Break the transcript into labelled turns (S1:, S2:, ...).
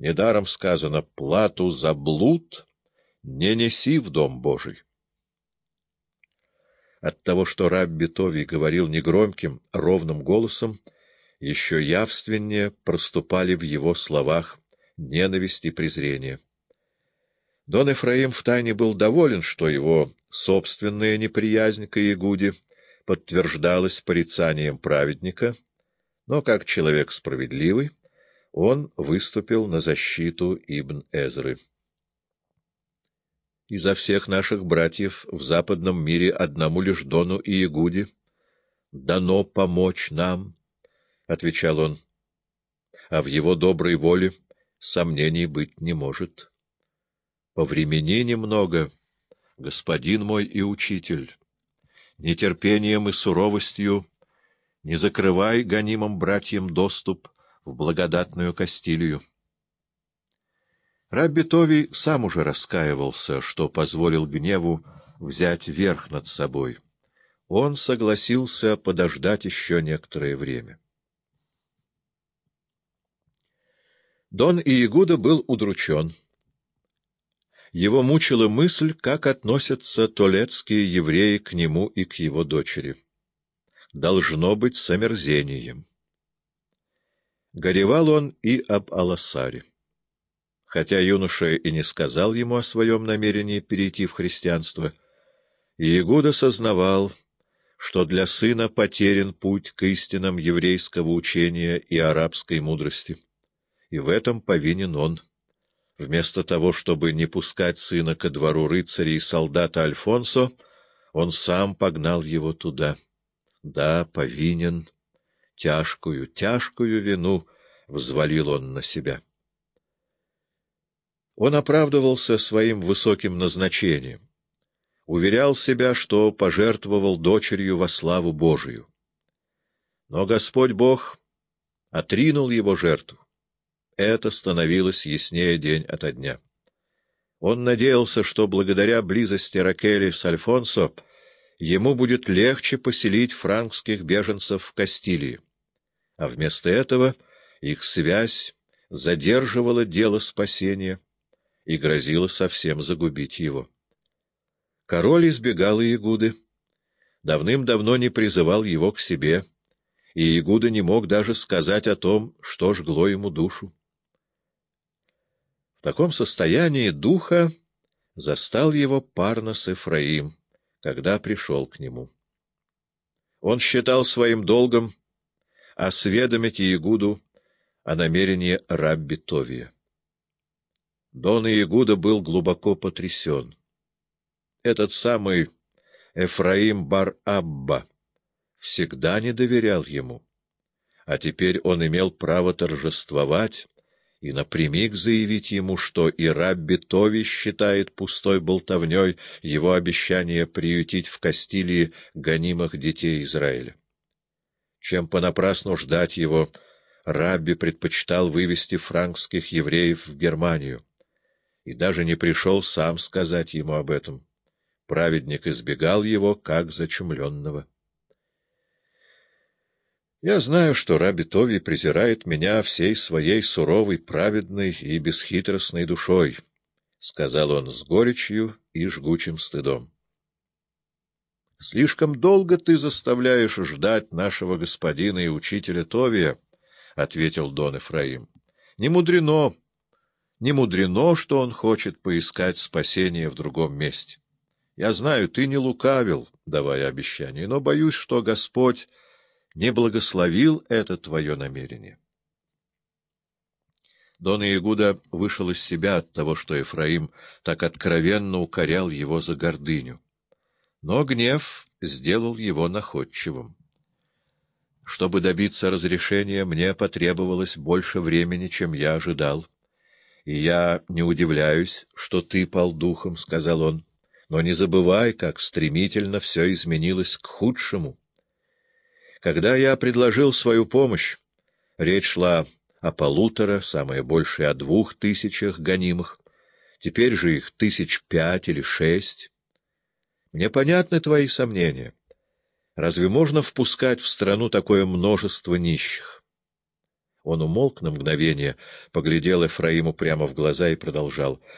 S1: Недаром сказано «плату за блуд не неси в дом Божий». От того, что Рабби Тови говорил негромким, ровным голосом, еще явственнее проступали в его словах ненависть и презрение. Дон Эфраим втайне был доволен, что его собственная неприязнь к Иегуде подтверждалась порицанием праведника, но как человек справедливый он выступил на защиту Ибн Эзры. Изо всех наших братьев в западном мире одному лишь Дону и Ягуде дано помочь нам, — отвечал он, — а в его доброй воле сомнений быть не может. Повремени немного, господин мой и учитель, нетерпением и суровостью не закрывай гонимым братьям доступ в благодатную Кастилию. Рабби Тови сам уже раскаивался, что позволил гневу взять верх над собой. Он согласился подождать еще некоторое время. Дон Иегуда был удручен. Его мучила мысль, как относятся толецкие евреи к нему и к его дочери. Должно быть с омерзением. Горевал он и об Аласаре. Хотя юноша и не сказал ему о своем намерении перейти в христианство, Иегуда сознавал, что для сына потерян путь к истинам еврейского учения и арабской мудрости. И в этом повинен он. Вместо того, чтобы не пускать сына ко двору рыцаря и солдата Альфонсо, он сам погнал его туда. Да, повинен. Тяжкую, тяжкую вину взвалил он на себя. Он оправдывался своим высоким назначением, уверял себя, что пожертвовал дочерью во славу Божию. Но Господь Бог отринул его жертву. Это становилось яснее день ото дня. Он надеялся, что благодаря близости Ракели с Альфонсо ему будет легче поселить франкских беженцев в Кастилии а вместо этого их связь задерживала дело спасения и грозила совсем загубить его. Король избегал Иегуды, давным-давно не призывал его к себе, и Иегуда не мог даже сказать о том, что жгло ему душу. В таком состоянии духа застал его Парнос Эфраим, когда пришел к нему. Он считал своим долгом осведомить Иегуду о намерении Рабби Товия. Дон Иегуда был глубоко потрясен. Этот самый Эфраим Бар-Абба всегда не доверял ему, а теперь он имел право торжествовать и напрямик заявить ему, что и Рабби Тови считает пустой болтовней его обещание приютить в Кастилии гонимых детей Израиля чем понапрасну ждать его, Рабби предпочитал вывести франкских евреев в Германию. И даже не пришел сам сказать ему об этом. Праведник избегал его, как зачумленного. Я знаю, что Раби Тови презирает меня всей своей суровой, праведной и бесхитростной душой, — сказал он с горечью и жгучим стыдом. Слишком долго ты заставляешь ждать нашего господина и учителя Товия, — ответил Дон Эфраим. — Не мудрено, не мудрено, что он хочет поискать спасение в другом месте. Я знаю, ты не лукавил, давая обещание, но боюсь, что Господь не благословил это твое намерение. Дон Иегуда вышел из себя от того, что Ефраим так откровенно укорял его за гордыню. Но гнев сделал его находчивым. Чтобы добиться разрешения, мне потребовалось больше времени, чем я ожидал. И я не удивляюсь, что ты пал духом, — сказал он. Но не забывай, как стремительно все изменилось к худшему. Когда я предложил свою помощь, речь шла о полутора, самое большее о двух тысячах гонимых. Теперь же их тысяч пять или шесть. Мне понятны твои сомнения. Разве можно впускать в страну такое множество нищих? Он умолк на мгновение, поглядел Ефраиму прямо в глаза и продолжал.